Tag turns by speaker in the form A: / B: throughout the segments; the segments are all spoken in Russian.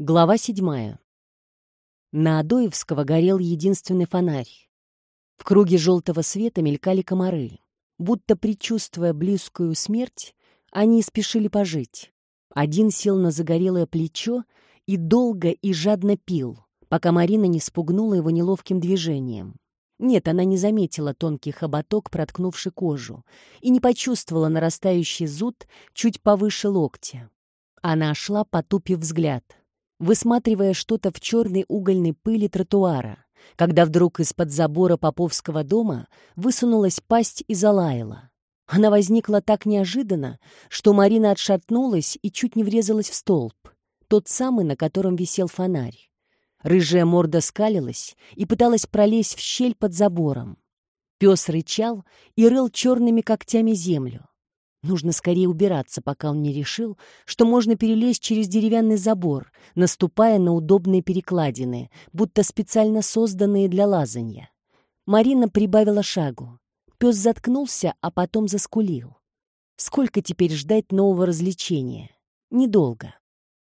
A: Глава седьмая. На Адоевского горел единственный фонарь. В круге желтого света мелькали комары. Будто предчувствуя близкую смерть, они спешили пожить. Один сел на загорелое плечо и долго и жадно пил, пока Марина не спугнула его неловким движением. Нет, она не заметила тонкий хоботок, проткнувший кожу, и не почувствовала нарастающий зуд чуть повыше локтя. Она шла, потупив взгляд — высматривая что-то в черной угольной пыли тротуара, когда вдруг из-под забора Поповского дома высунулась пасть и залаяла. Она возникла так неожиданно, что Марина отшатнулась и чуть не врезалась в столб, тот самый, на котором висел фонарь. Рыжая морда скалилась и пыталась пролезть в щель под забором. Пес рычал и рыл черными когтями землю. Нужно скорее убираться, пока он не решил, что можно перелезть через деревянный забор, наступая на удобные перекладины, будто специально созданные для лазанья. Марина прибавила шагу. Пес заткнулся, а потом заскулил. Сколько теперь ждать нового развлечения? Недолго.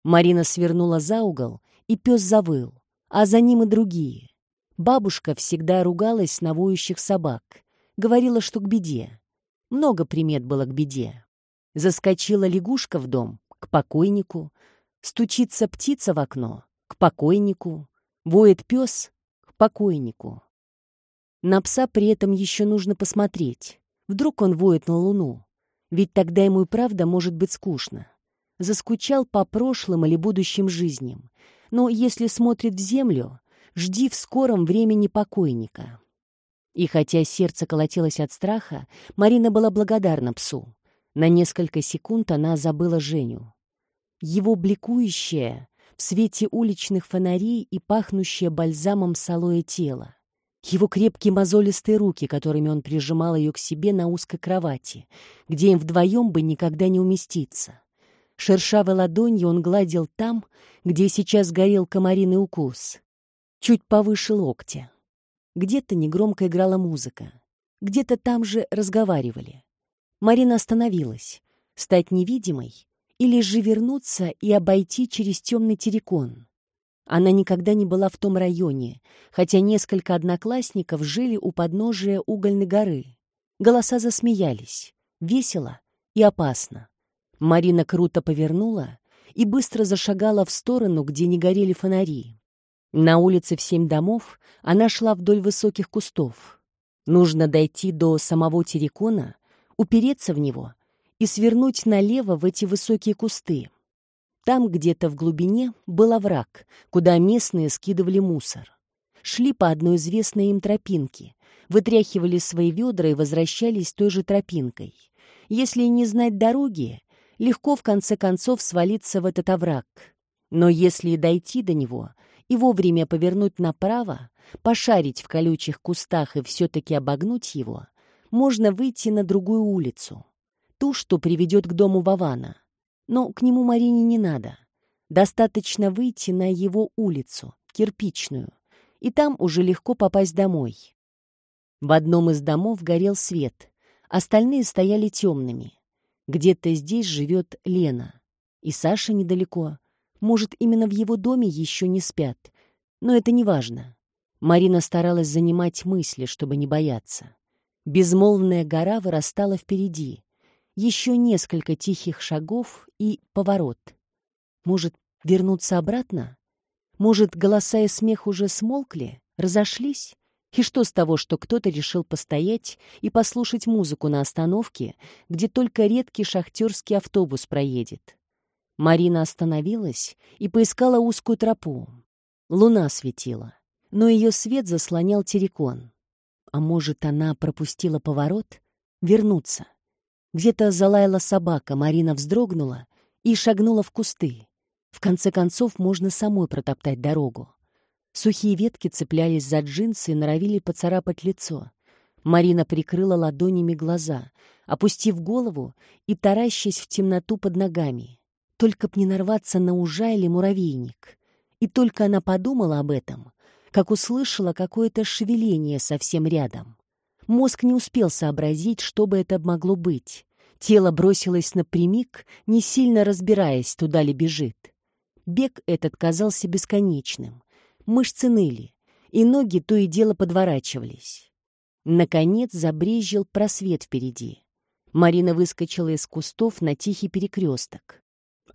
A: Марина свернула за угол, и пес завыл, а за ним и другие. Бабушка всегда ругалась на воющих собак, говорила, что к беде. Много примет было к беде. Заскочила лягушка в дом, к покойнику. Стучится птица в окно, к покойнику. Воет пес, к покойнику. На пса при этом еще нужно посмотреть. Вдруг он воет на луну. Ведь тогда ему и правда может быть скучно. Заскучал по прошлым или будущим жизням. Но если смотрит в землю, жди в скором времени покойника. И хотя сердце колотилось от страха, Марина была благодарна псу. На несколько секунд она забыла Женю. Его бликующее в свете уличных фонарей и пахнущее бальзамом салое тело. Его крепкие мозолистые руки, которыми он прижимал ее к себе на узкой кровати, где им вдвоем бы никогда не уместиться. Шершавой ладонью он гладил там, где сейчас горел комариный укус, чуть повыше локтя. Где-то негромко играла музыка. Где-то там же разговаривали. Марина остановилась. Стать невидимой или же вернуться и обойти через темный террикон. Она никогда не была в том районе, хотя несколько одноклассников жили у подножия угольной горы. Голоса засмеялись. Весело и опасно. Марина круто повернула и быстро зашагала в сторону, где не горели фонари. На улице в семь домов она шла вдоль высоких кустов. Нужно дойти до самого террикона, упереться в него и свернуть налево в эти высокие кусты. Там где-то в глубине был овраг, куда местные скидывали мусор. Шли по одной известной им тропинке, вытряхивали свои ведра и возвращались той же тропинкой. Если не знать дороги, легко в конце концов свалиться в этот овраг. Но если дойти до него — и вовремя повернуть направо, пошарить в колючих кустах и все-таки обогнуть его, можно выйти на другую улицу, ту, что приведет к дому Вавана. Но к нему Марине не надо. Достаточно выйти на его улицу, кирпичную, и там уже легко попасть домой. В одном из домов горел свет, остальные стояли темными. Где-то здесь живет Лена. И Саша недалеко. Может, именно в его доме еще не спят. Но это не важно. Марина старалась занимать мысли, чтобы не бояться. Безмолвная гора вырастала впереди. Еще несколько тихих шагов и поворот. Может, вернуться обратно? Может, голоса и смех уже смолкли, разошлись? И что с того, что кто-то решил постоять и послушать музыку на остановке, где только редкий шахтерский автобус проедет? Марина остановилась и поискала узкую тропу. Луна светила, но ее свет заслонял террикон. А может, она пропустила поворот? Вернуться. Где-то залаяла собака, Марина вздрогнула и шагнула в кусты. В конце концов, можно самой протоптать дорогу. Сухие ветки цеплялись за джинсы и норовили поцарапать лицо. Марина прикрыла ладонями глаза, опустив голову и таращась в темноту под ногами. Только б не нарваться на ужа или муравейник. И только она подумала об этом, как услышала какое-то шевеление совсем рядом. Мозг не успел сообразить, что бы это могло быть. Тело бросилось напрямик, не сильно разбираясь, туда ли бежит. Бег этот казался бесконечным. Мышцы ныли, и ноги то и дело подворачивались. Наконец забрезжил просвет впереди. Марина выскочила из кустов на тихий перекресток.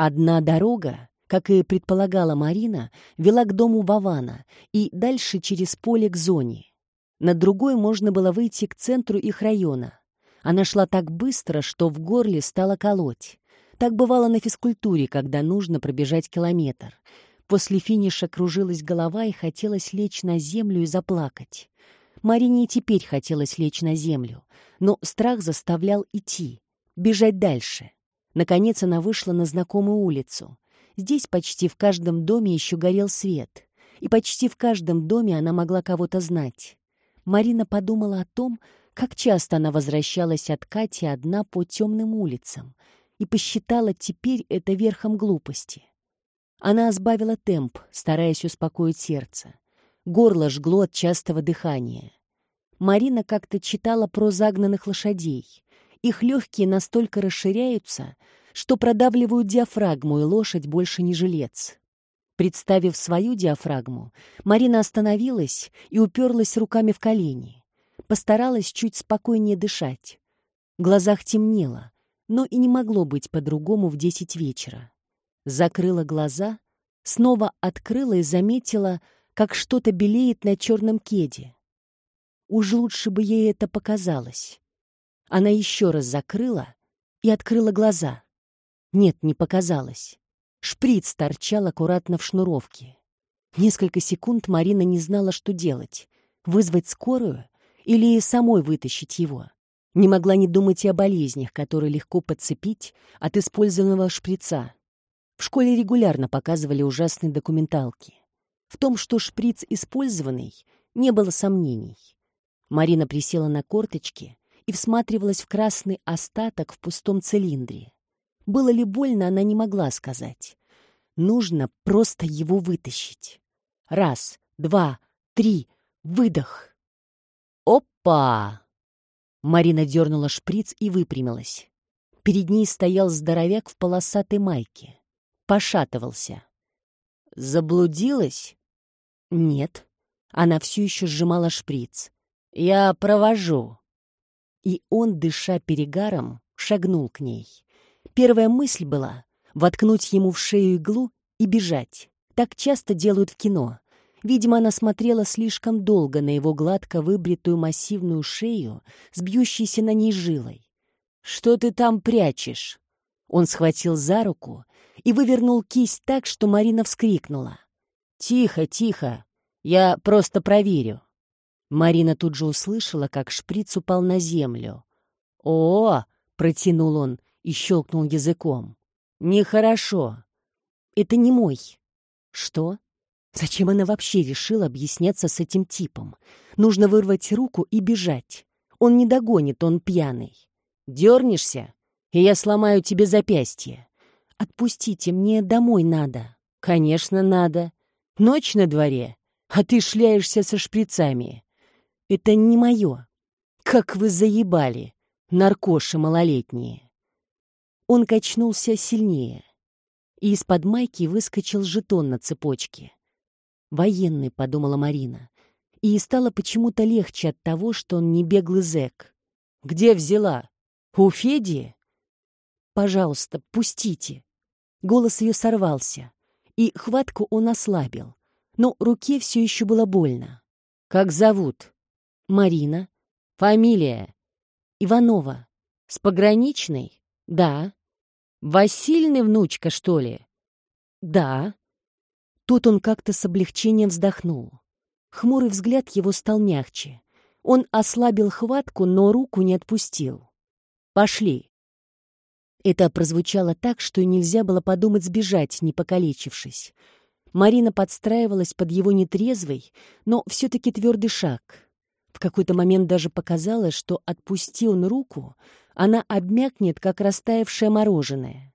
A: Одна дорога, как и предполагала Марина, вела к дому Вавана и дальше через поле к зоне. На другой можно было выйти к центру их района. Она шла так быстро, что в горле стало колоть. Так бывало на физкультуре, когда нужно пробежать километр. После финиша кружилась голова и хотелось лечь на землю и заплакать. Марине и теперь хотелось лечь на землю, но страх заставлял идти, бежать дальше. Наконец она вышла на знакомую улицу. Здесь почти в каждом доме еще горел свет, и почти в каждом доме она могла кого-то знать. Марина подумала о том, как часто она возвращалась от Кати одна по темным улицам, и посчитала теперь это верхом глупости. Она сбавила темп, стараясь успокоить сердце. Горло жгло от частого дыхания. Марина как-то читала про загнанных лошадей. Их легкие настолько расширяются, что продавливают диафрагму, и лошадь больше не жилец. Представив свою диафрагму, Марина остановилась и уперлась руками в колени. Постаралась чуть спокойнее дышать. В глазах темнело, но и не могло быть по-другому в десять вечера. Закрыла глаза, снова открыла и заметила, как что-то белеет на черном кеде. Уж лучше бы ей это показалось. Она еще раз закрыла и открыла глаза. Нет, не показалось. Шприц торчал аккуратно в шнуровке. Несколько секунд Марина не знала, что делать. Вызвать скорую или самой вытащить его. Не могла не думать и о болезнях, которые легко подцепить от использованного шприца. В школе регулярно показывали ужасные документалки. В том, что шприц использованный, не было сомнений. Марина присела на корточки и всматривалась в красный остаток в пустом цилиндре. Было ли больно, она не могла сказать. Нужно просто его вытащить. Раз, два, три, выдох. Опа! Марина дернула шприц и выпрямилась. Перед ней стоял здоровяк в полосатой майке. Пошатывался. Заблудилась? Нет. Она все еще сжимала шприц. «Я провожу». И он, дыша перегаром, шагнул к ней. Первая мысль была — воткнуть ему в шею иглу и бежать. Так часто делают в кино. Видимо, она смотрела слишком долго на его гладко выбритую массивную шею с на ней жилой. «Что ты там прячешь?» Он схватил за руку и вывернул кисть так, что Марина вскрикнула. «Тихо, тихо, я просто проверю». Марина тут же услышала, как шприц упал на землю. «О!» — протянул он и щелкнул языком. «Нехорошо. Это не мой». «Что?» Зачем она вообще решила объясняться с этим типом? Нужно вырвать руку и бежать. Он не догонит, он пьяный. Дернешься, и я сломаю тебе запястье. Отпустите, мне домой надо. Конечно, надо. Ночь на дворе, а ты шляешься со шприцами. Это не мое. Как вы заебали, наркоши малолетние. Он качнулся сильнее, и из-под майки выскочил жетон на цепочке. «Военный», — подумала Марина, и стало почему-то легче от того, что он не беглый зэк. «Где взяла? У Феди?» «Пожалуйста, пустите». Голос ее сорвался, и хватку он ослабил, но руке все еще было больно. «Как зовут?» Марина. Фамилия. Иванова. С пограничной? Да. Васильный внучка, что ли? Да. Тут он как-то с облегчением вздохнул. Хмурый взгляд его стал мягче. Он ослабил хватку, но руку не отпустил. «Пошли». Это прозвучало так, что нельзя было подумать сбежать, не покалечившись. Марина подстраивалась под его нетрезвый, но все-таки твердый шаг. В какой-то момент даже показалось, что отпусти он руку, она обмякнет, как растаявшее мороженое.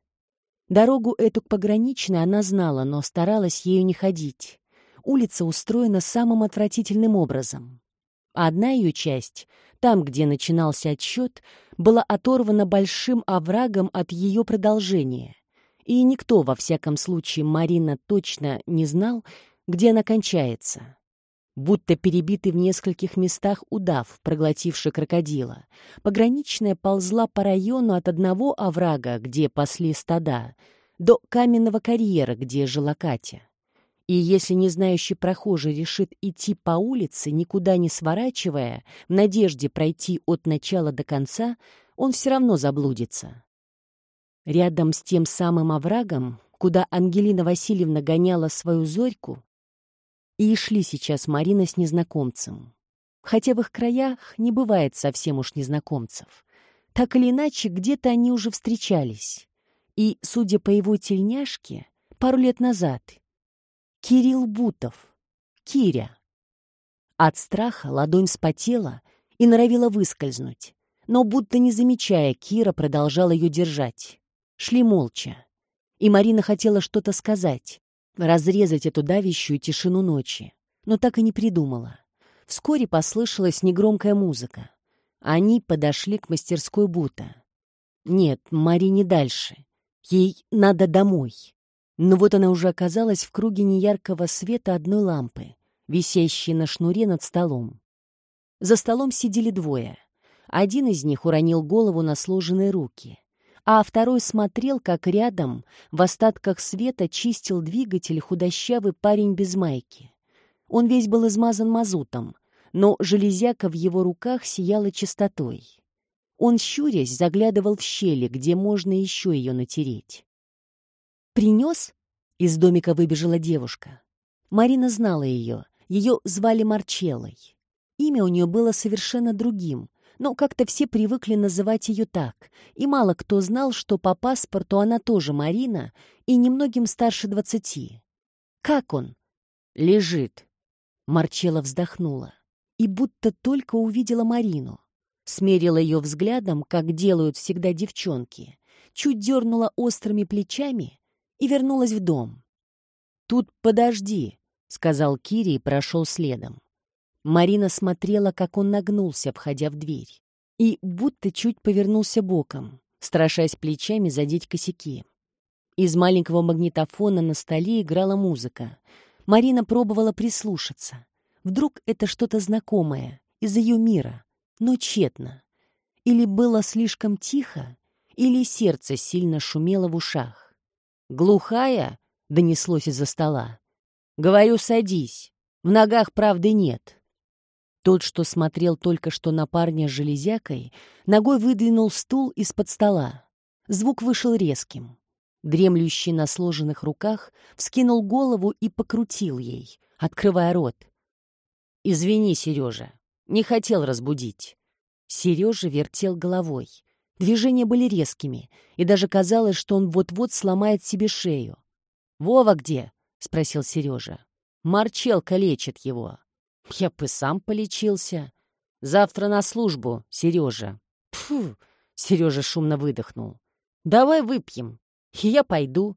A: Дорогу эту к пограничной она знала, но старалась ею не ходить. Улица устроена самым отвратительным образом. Одна ее часть, там, где начинался отсчет, была оторвана большим оврагом от ее продолжения. и никто, во всяком случае, Марина точно не знал, где она кончается. Будто перебитый в нескольких местах удав, проглотивший крокодила, пограничная ползла по району от одного оврага, где пасли стада, до каменного карьера, где жила Катя. И если незнающий прохожий решит идти по улице, никуда не сворачивая, в надежде пройти от начала до конца, он все равно заблудится. Рядом с тем самым оврагом, куда Ангелина Васильевна гоняла свою зорьку, и шли сейчас Марина с незнакомцем. Хотя в их краях не бывает совсем уж незнакомцев. Так или иначе, где-то они уже встречались. И, судя по его тельняшке, пару лет назад. Кирилл Бутов. Киря. От страха ладонь спотела и норовила выскользнуть. Но, будто не замечая, Кира продолжала ее держать. Шли молча. И Марина хотела что-то сказать, разрезать эту давящую тишину ночи, но так и не придумала. Вскоре послышалась негромкая музыка. Они подошли к мастерской Бута. Нет, Марине дальше. Ей надо домой. Но вот она уже оказалась в круге неяркого света одной лампы, висящей на шнуре над столом. За столом сидели двое. Один из них уронил голову на сложенные руки а второй смотрел, как рядом, в остатках света, чистил двигатель худощавый парень без майки. Он весь был измазан мазутом, но железяка в его руках сияла чистотой. Он, щурясь, заглядывал в щели, где можно еще ее натереть. «Принес?» — из домика выбежала девушка. Марина знала ее. Ее звали Марчеллой. Имя у нее было совершенно другим, но как-то все привыкли называть ее так, и мало кто знал, что по паспорту она тоже Марина и немногим старше двадцати. «Как он?» «Лежит». Марчела вздохнула и будто только увидела Марину. Смерила ее взглядом, как делают всегда девчонки, чуть дернула острыми плечами и вернулась в дом. «Тут подожди», — сказал Кири и прошел следом. Марина смотрела, как он нагнулся, входя в дверь, и будто чуть повернулся боком, страшась плечами задеть косяки. Из маленького магнитофона на столе играла музыка. Марина пробовала прислушаться. Вдруг это что-то знакомое, из ее мира, но тщетно. Или было слишком тихо, или сердце сильно шумело в ушах. «Глухая?» — донеслось из-за стола. «Говорю, садись. В ногах правды нет». Тот, что смотрел только что на парня с железякой, ногой выдвинул стул из-под стола. Звук вышел резким. Дремлющий на сложенных руках вскинул голову и покрутил ей, открывая рот. «Извини, Сережа, не хотел разбудить». Сережа вертел головой. Движения были резкими, и даже казалось, что он вот-вот сломает себе шею. «Вова где?» — спросил Сережа. «Марчелка лечит его». Я бы сам полечился. Завтра на службу, Сережа. Фу, Сережа шумно выдохнул. Давай выпьем. Я пойду.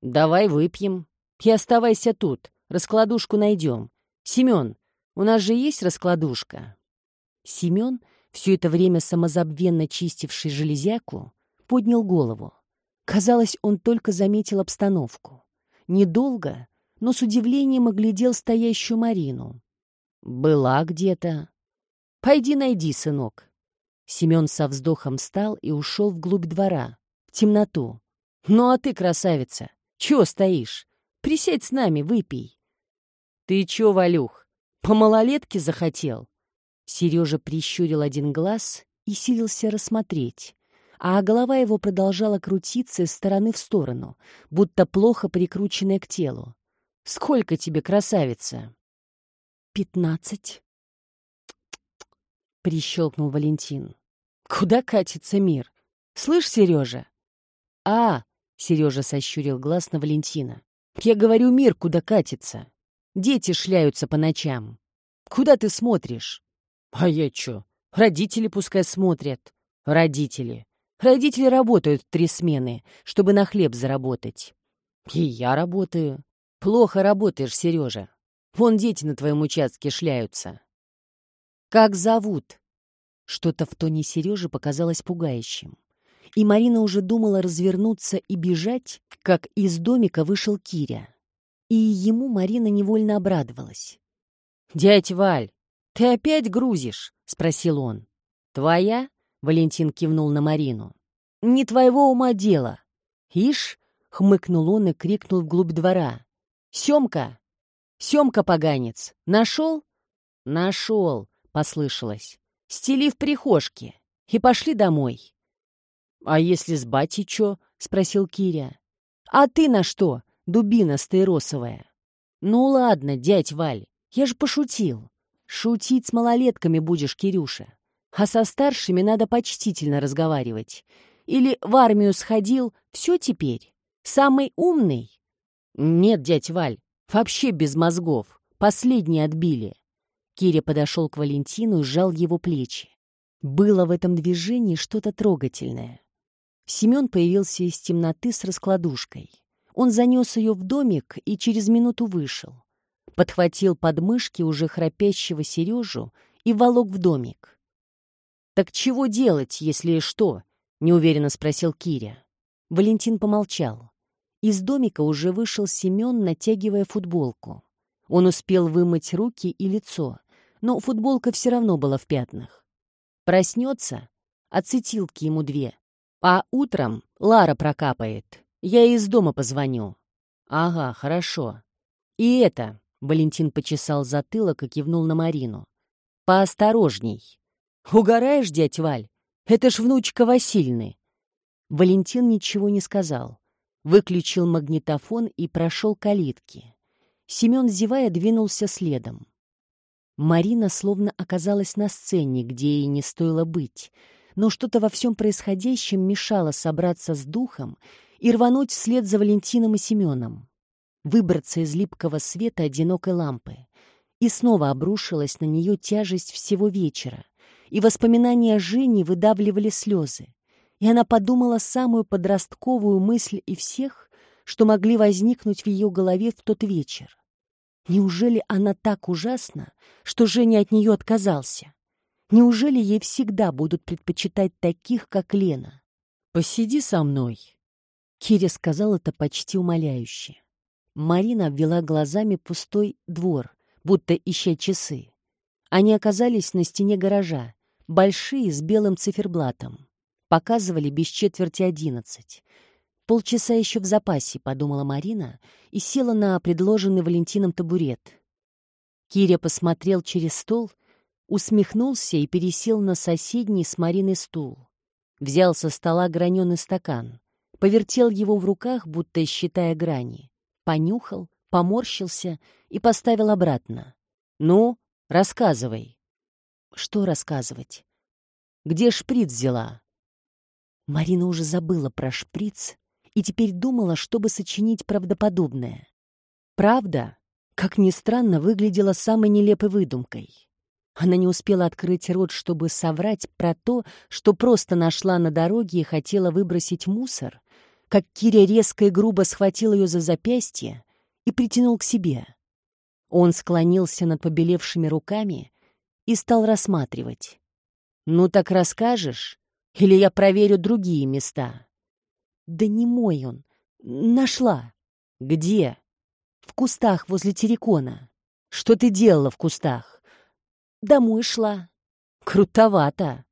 A: Давай выпьем. И оставайся тут. Раскладушку найдем. Семен, у нас же есть раскладушка. Семен, все это время самозабвенно чистивший железяку, поднял голову. Казалось, он только заметил обстановку. Недолго, но с удивлением оглядел стоящую Марину. «Была где-то». «Пойди найди, сынок». Семен со вздохом встал и ушел вглубь двора, в темноту. «Ну а ты, красавица, чего стоишь? Присядь с нами, выпей». «Ты чё, Валюх, по малолетке захотел?» Сережа прищурил один глаз и силился рассмотреть, а голова его продолжала крутиться из стороны в сторону, будто плохо прикрученная к телу. «Сколько тебе, красавица?» Пятнадцать. Прищелкнул Валентин. Куда катится мир? Слышь, Сережа? А, Сережа сощурил глаз на Валентина. Я говорю, мир куда катится. Дети шляются по ночам. Куда ты смотришь? А я чё? Родители пускай смотрят. Родители. Родители работают в три смены, чтобы на хлеб заработать. И я работаю. Плохо работаешь, Сережа. Вон дети на твоем участке шляются. Как зовут? Что-то в тоне Сережи показалось пугающим. и Марина уже думала развернуться и бежать, как из домика вышел Киря. И ему Марина невольно обрадовалась. «Дядь Валь, ты опять грузишь?» — спросил он. «Твоя?» — Валентин кивнул на Марину. «Не твоего ума дело». «Ишь!» — хмыкнул он и крикнул вглубь двора. «Семка! Семка, поганец! Нашел?» «Нашел!» — послышалось. «Стели в прихожке и пошли домой». «А если с батей чё?» — спросил Киря. «А ты на что, дубина стаиросовая?» «Ну ладно, дядь Валь, я же пошутил. Шутить с малолетками будешь, Кирюша. А со старшими надо почтительно разговаривать. Или в армию сходил, все теперь. Самый умный?» «Нет, дядь Валь, вообще без мозгов. Последние отбили». Киря подошел к Валентину и сжал его плечи. Было в этом движении что-то трогательное. Семен появился из темноты с раскладушкой. Он занес ее в домик и через минуту вышел. Подхватил подмышки уже храпящего Сережу и волок в домик. «Так чего делать, если что?» — неуверенно спросил Киря. Валентин помолчал. Из домика уже вышел Семен, натягивая футболку. Он успел вымыть руки и лицо, но футболка все равно была в пятнах. Проснется, ацетилки ему две, а утром Лара прокапает. Я из дома позвоню. Ага, хорошо. И это, Валентин почесал затылок и кивнул на Марину. Поосторожней. Угораешь, дядь Валь? Это ж внучка Васильны. Валентин ничего не сказал. Выключил магнитофон и прошел калитки. Семен, зевая, двинулся следом. Марина словно оказалась на сцене, где ей не стоило быть — но что-то во всем происходящем мешало собраться с духом и рвануть вслед за Валентином и Семеном, выбраться из липкого света одинокой лампы. И снова обрушилась на нее тяжесть всего вечера, и воспоминания Жени выдавливали слезы. И она подумала самую подростковую мысль и всех, что могли возникнуть в ее голове в тот вечер. Неужели она так ужасна, что Женя от нее отказался? Неужели ей всегда будут предпочитать таких, как Лена? «Посиди со мной», — Киря сказал это почти умоляюще. Марина обвела глазами пустой двор, будто ища часы. Они оказались на стене гаража, большие, с белым циферблатом. Показывали без четверти одиннадцать. Полчаса еще в запасе, подумала Марина и села на предложенный Валентином табурет. Киря посмотрел через стол — усмехнулся и пересел на соседний с Мариной стул. Взял со стола граненый стакан, повертел его в руках, будто считая грани, понюхал, поморщился и поставил обратно. «Ну, рассказывай». «Что рассказывать?» «Где шприц взяла?» Марина уже забыла про шприц и теперь думала, чтобы сочинить правдоподобное. Правда, как ни странно, выглядела самой нелепой выдумкой. Она не успела открыть рот, чтобы соврать про то, что просто нашла на дороге и хотела выбросить мусор, как Киря резко и грубо схватил ее за запястье и притянул к себе. Он склонился над побелевшими руками и стал рассматривать. «Ну так расскажешь? Или я проверю другие места?» «Да не мой он. Нашла». «Где?» «В кустах возле террикона». «Что ты делала в кустах?» Домой шла. Крутовато.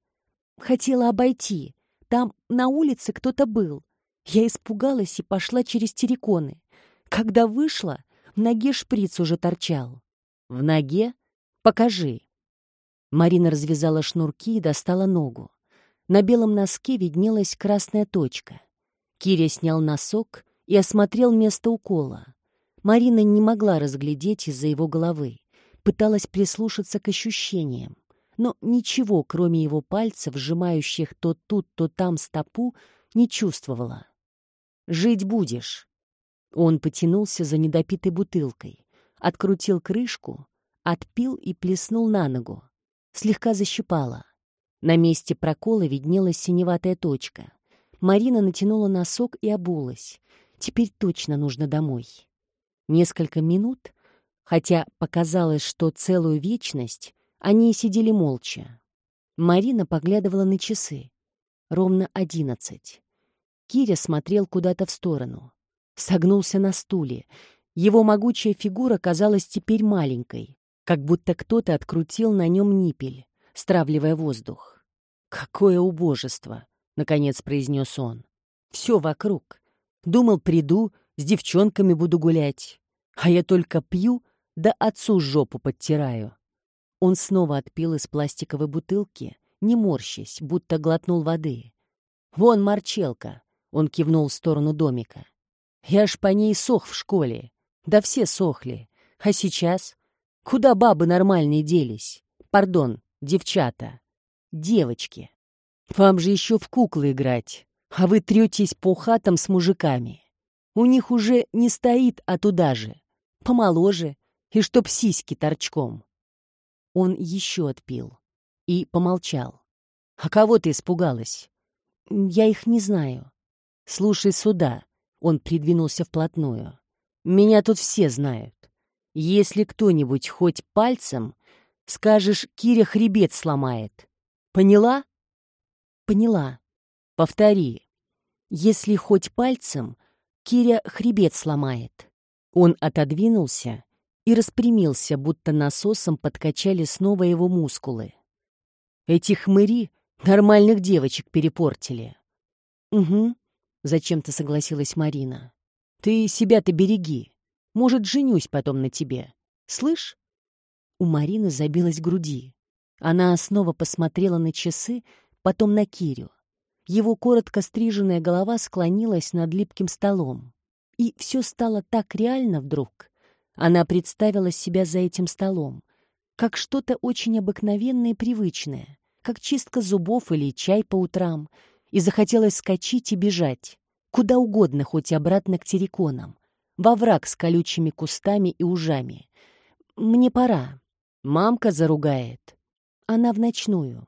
A: Хотела обойти. Там на улице кто-то был. Я испугалась и пошла через терриконы. Когда вышла, в ноге шприц уже торчал. В ноге? Покажи. Марина развязала шнурки и достала ногу. На белом носке виднелась красная точка. Киря снял носок и осмотрел место укола. Марина не могла разглядеть из-за его головы пыталась прислушаться к ощущениям, но ничего, кроме его пальцев, сжимающих то тут, то там стопу, не чувствовала. «Жить будешь». Он потянулся за недопитой бутылкой, открутил крышку, отпил и плеснул на ногу. Слегка защипала. На месте прокола виднелась синеватая точка. Марина натянула носок и обулась. Теперь точно нужно домой. Несколько минут хотя показалось, что целую вечность они сидели молча. Марина поглядывала на часы. ровно одиннадцать. Киря смотрел куда-то в сторону. Согнулся на стуле. Его могучая фигура казалась теперь маленькой, как будто кто-то открутил на нем ниппель, стравливая воздух. «Какое убожество!» — наконец произнес он. «Все вокруг. Думал, приду, с девчонками буду гулять. А я только пью, да отцу жопу подтираю». Он снова отпил из пластиковой бутылки, не морщась, будто глотнул воды. «Вон Марчелка!» — он кивнул в сторону домика. «Я ж по ней сох в школе. Да все сохли. А сейчас? Куда бабы нормальные делись? Пардон, девчата. Девочки. Вам же еще в куклы играть, а вы третесь по хатам с мужиками. У них уже не стоит, а туда же. Помоложе, и чтоб сиськи торчком. Он еще отпил и помолчал. «А кого ты испугалась?» «Я их не знаю». «Слушай сюда», — он придвинулся вплотную. «Меня тут все знают. Если кто-нибудь хоть пальцем, скажешь, Киря хребет сломает. Поняла?» «Поняла. Повтори. Если хоть пальцем, Киря хребет сломает». Он отодвинулся и распрямился, будто насосом подкачали снова его мускулы. Эти хмыри нормальных девочек перепортили. Угу, зачем-то согласилась Марина. Ты себя-то береги. Может, женюсь потом на тебе. Слышь? У Марины забилась груди. Она снова посмотрела на часы, потом на Кирю. Его коротко стриженная голова склонилась над липким столом. И все стало так реально вдруг, она представила себя за этим столом, как что-то очень обыкновенное и привычное, как чистка зубов или чай по утрам, и захотелось скачить и бежать, куда угодно, хоть обратно к терриконам, во враг с колючими кустами и ужами. «Мне пора. Мамка заругает. Она в ночную».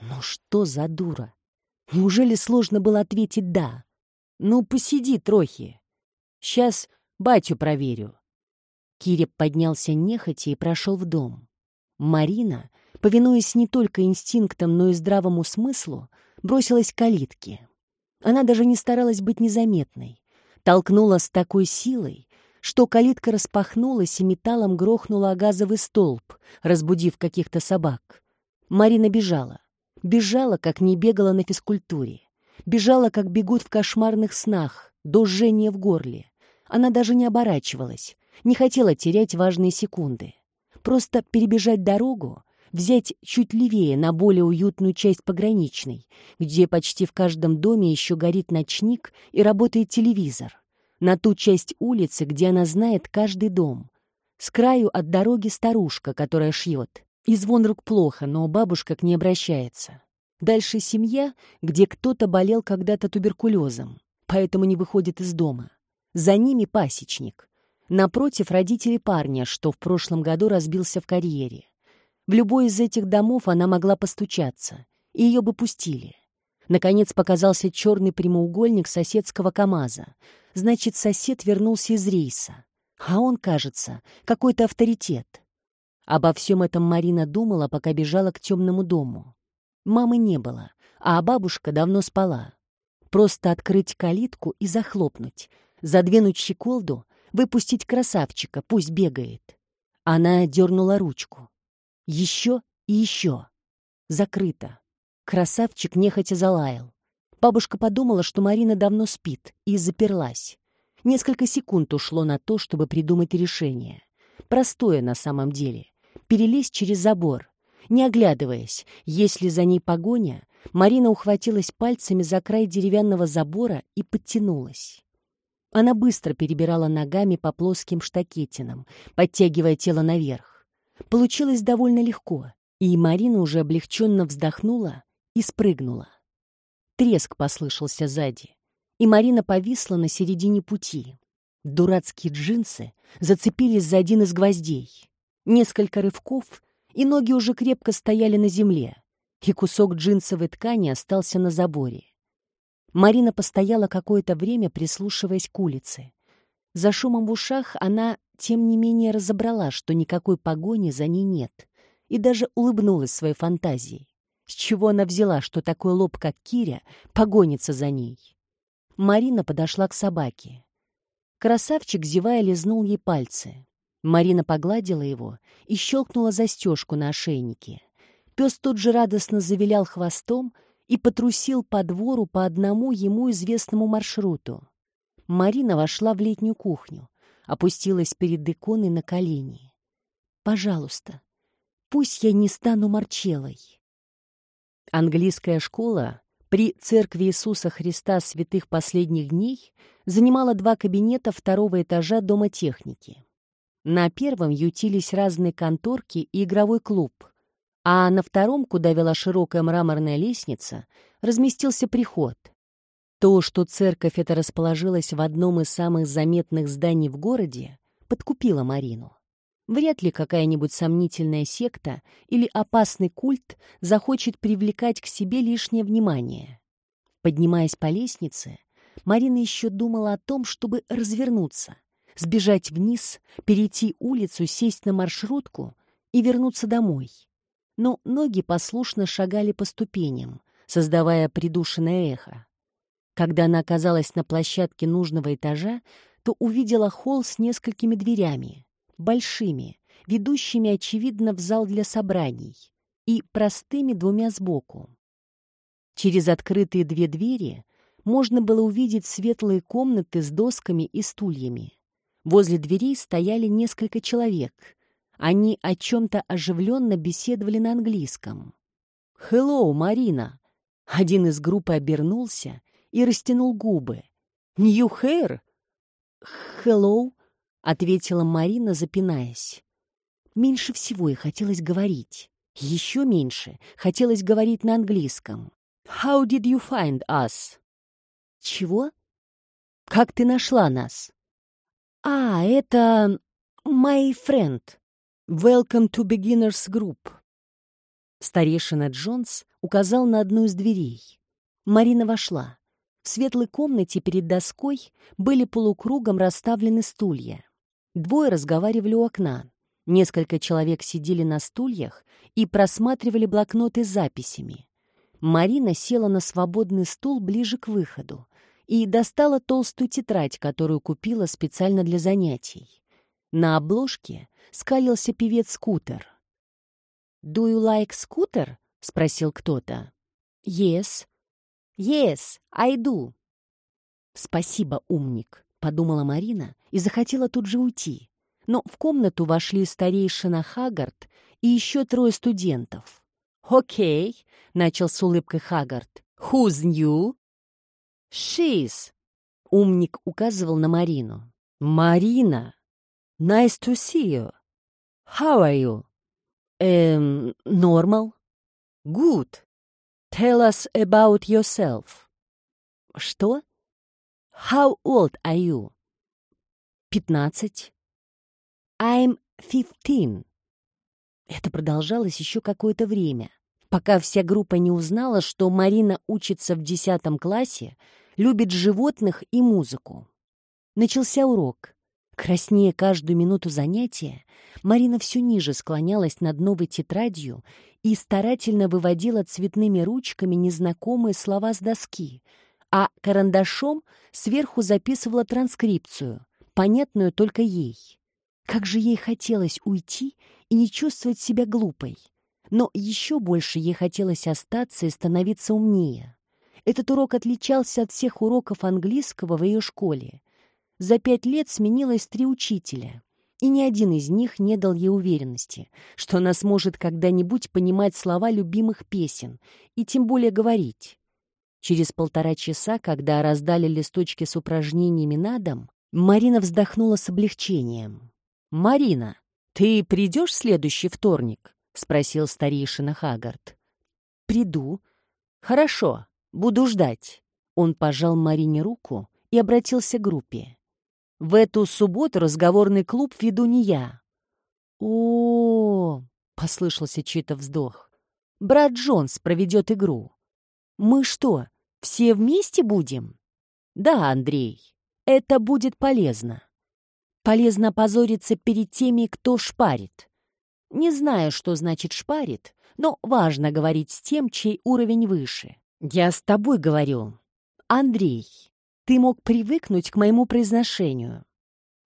A: «Ну что за дура? Неужели сложно было ответить «да»?» «Ну, посиди трохи. Сейчас батю проверю. Киря поднялся нехотя и прошел в дом. Марина, повинуясь не только инстинктам, но и здравому смыслу, бросилась к калитке. Она даже не старалась быть незаметной. Толкнула с такой силой, что калитка распахнулась и металлом грохнула о газовый столб, разбудив каких-то собак. Марина бежала. Бежала, как не бегала на физкультуре. Бежала, как бегут в кошмарных снах, до жжения в горле. Она даже не оборачивалась, не хотела терять важные секунды. Просто перебежать дорогу, взять чуть левее на более уютную часть пограничной, где почти в каждом доме еще горит ночник и работает телевизор. На ту часть улицы, где она знает каждый дом. С краю от дороги старушка, которая шьет. И звон рук плохо, но бабушка к ней обращается. Дальше семья, где кто-то болел когда-то туберкулезом, поэтому не выходит из дома. За ними пасечник. Напротив, родители парня, что в прошлом году разбился в карьере. В любой из этих домов она могла постучаться, и ее бы пустили. Наконец показался черный прямоугольник соседского КамАЗа. Значит, сосед вернулся из рейса. А он, кажется, какой-то авторитет. Обо всем этом Марина думала, пока бежала к темному дому. Мамы не было, а бабушка давно спала. Просто открыть калитку и захлопнуть — задвинуть щеколду, выпустить красавчика, пусть бегает. Она дернула ручку. Еще и еще. Закрыто. Красавчик нехотя залаял. Бабушка подумала, что Марина давно спит, и заперлась. Несколько секунд ушло на то, чтобы придумать решение. Простое на самом деле. Перелезть через забор. Не оглядываясь, если за ней погоня, Марина ухватилась пальцами за край деревянного забора и подтянулась. Она быстро перебирала ногами по плоским штакетинам, подтягивая тело наверх. Получилось довольно легко, и Марина уже облегченно вздохнула и спрыгнула. Треск послышался сзади, и Марина повисла на середине пути. Дурацкие джинсы зацепились за один из гвоздей. Несколько рывков, и ноги уже крепко стояли на земле, и кусок джинсовой ткани остался на заборе. Марина постояла какое-то время, прислушиваясь к улице. За шумом в ушах она, тем не менее, разобрала, что никакой погони за ней нет, и даже улыбнулась своей фантазией. С чего она взяла, что такой лоб, как Киря, погонится за ней? Марина подошла к собаке. Красавчик, зевая, лизнул ей пальцы. Марина погладила его и щелкнула застежку на ошейнике. Пес тут же радостно завилял хвостом и потрусил по двору по одному ему известному маршруту. Марина вошла в летнюю кухню, опустилась перед иконой на колени. «Пожалуйста, пусть я не стану Марчелой». Английская школа при Церкви Иисуса Христа Святых Последних Дней занимала два кабинета второго этажа Дома техники. На первом ютились разные конторки и игровой клуб, а на втором, куда вела широкая мраморная лестница, разместился приход. То, что церковь эта расположилась в одном из самых заметных зданий в городе, подкупило Марину. Вряд ли какая-нибудь сомнительная секта или опасный культ захочет привлекать к себе лишнее внимание. Поднимаясь по лестнице, Марина еще думала о том, чтобы развернуться, сбежать вниз, перейти улицу, сесть на маршрутку и вернуться домой. Но ноги послушно шагали по ступеням, создавая придушенное эхо. Когда она оказалась на площадке нужного этажа, то увидела холл с несколькими дверями — большими, ведущими, очевидно, в зал для собраний, и простыми двумя сбоку. Через открытые две двери можно было увидеть светлые комнаты с досками и стульями. Возле дверей стояли несколько человек. Они о чем-то оживленно беседовали на английском. «Хеллоу, Марина!» Один из группы обернулся и растянул губы. «Нью Хэр?» «Хеллоу?» ответила Марина, запинаясь. Меньше всего ей хотелось говорить. Еще меньше хотелось говорить на английском. «How did you find us?» «Чего?» «Как ты нашла нас?» «А, это... my friend. Welcome to beginners group». Старейшина Джонс указал на одну из дверей. Марина вошла. В светлой комнате перед доской были полукругом расставлены стулья. Двое разговаривали у окна. Несколько человек сидели на стульях и просматривали блокноты с записями. Марина села на свободный стул ближе к выходу и достала толстую тетрадь, которую купила специально для занятий. На обложке скалился певец Скутер. «Do you like Scooter?» — спросил кто-то. «Yes». «Yes, I do». «Спасибо, умник», — подумала Марина и захотела тут же уйти. Но в комнату вошли старейшина Хагард и еще трое студентов. «Окей», — начал с улыбкой Хагард. «Who's new?» «She's», — умник указывал на Марину. «Марина! Nice to see you. How are you?» «Эм, normal. Good. Tell us about yourself». «Что?» How old are you? Пятнадцать. I'm fifteen. Это продолжалось еще какое-то время, пока вся группа не узнала, что Марина учится в десятом классе, любит животных и музыку. Начался урок. Краснее каждую минуту занятия, Марина все ниже склонялась над новой тетрадью и старательно выводила цветными ручками незнакомые слова с доски — а карандашом сверху записывала транскрипцию, понятную только ей. Как же ей хотелось уйти и не чувствовать себя глупой. Но еще больше ей хотелось остаться и становиться умнее. Этот урок отличался от всех уроков английского в ее школе. За пять лет сменилось три учителя, и ни один из них не дал ей уверенности, что она сможет когда-нибудь понимать слова любимых песен и тем более говорить. Через полтора часа, когда раздали листочки с упражнениями на дом, Марина вздохнула с облегчением. «Марина, ты придешь в следующий вторник?» — спросил старейшина Хагард. «Приду». «Хорошо, буду ждать». Он пожал Марине руку и обратился к группе. «В эту субботу разговорный клуб веду не я». «О-о-о!» — послышался чей-то вздох. «Брат Джонс проведет игру». «Мы что, все вместе будем? Да, Андрей, это будет полезно. Полезно позориться перед теми, кто шпарит. Не знаю, что значит «шпарит», но важно говорить с тем, чей уровень выше. Я с тобой говорю. Андрей, ты мог привыкнуть к моему произношению.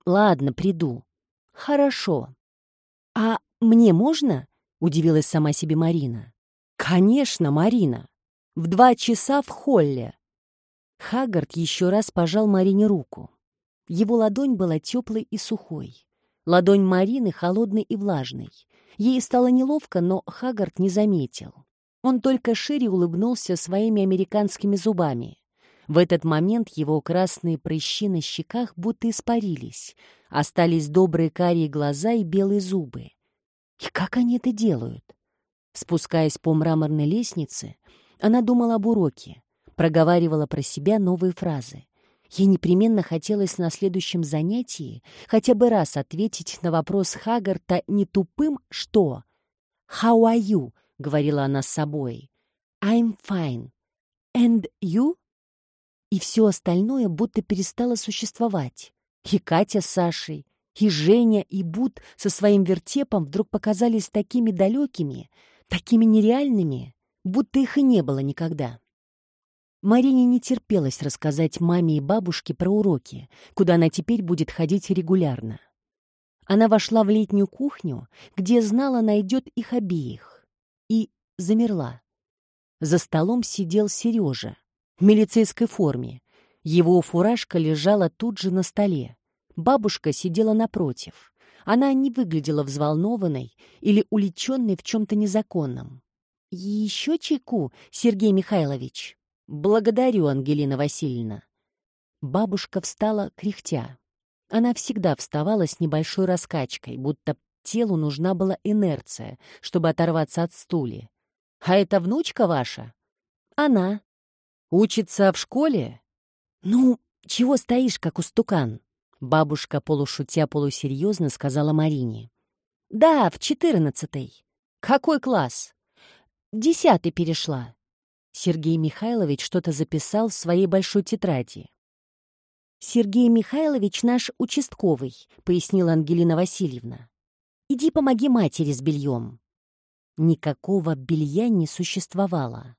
A: Ладно, приду. Хорошо. А мне можно? Удивилась сама себе Марина. Конечно, Марина. В два часа в холле. Хаггард еще раз пожал Марине руку. Его ладонь была теплой и сухой. Ладонь Марины холодной и влажной. Ей стало неловко, но Хаггард не заметил. Он только шире улыбнулся своими американскими зубами. В этот момент его красные прыщи на щеках будто испарились. Остались добрые карие глаза и белые зубы. И как они это делают? Спускаясь по мраморной лестнице, она думала об уроке, проговаривала про себя новые фразы. Ей непременно хотелось на следующем занятии хотя бы раз ответить на вопрос Хагарта не тупым «что?». «How are you?» — говорила она с собой. «I'm fine. And you?» И все остальное будто перестало существовать. И Катя с Сашей, и Женя, и Бут со своим вертепом вдруг показались такими далекими, такими нереальными, будто их и не было никогда. Марине не терпелось рассказать маме и бабушке про уроки, куда она теперь будет ходить регулярно. Она вошла в летнюю кухню, где знала найдет их обеих, и замерла. За столом сидел Сережа в милицейской форме. Его фуражка лежала тут же на столе. Бабушка сидела напротив. Она не выглядела взволнованной или уличенной в чем-то незаконном. «Еще чайку, Сергей Михайлович?» «Благодарю, Ангелина Васильевна». Бабушка встала, кряхтя. Она всегда вставала с небольшой раскачкой, будто телу нужна была инерция, чтобы оторваться от стули. «А это внучка ваша?» «Она». «Учится в школе?» «Ну, чего стоишь, как устукан?» Бабушка, полушутя, полусерьезно сказала Марине. «Да, в четырнадцатый». «Какой класс?» «Десятый перешла». Сергей Михайлович что-то записал в своей большой тетради. «Сергей Михайлович наш участковый», — пояснила Ангелина Васильевна. «Иди помоги матери с бельем». Никакого белья не существовало.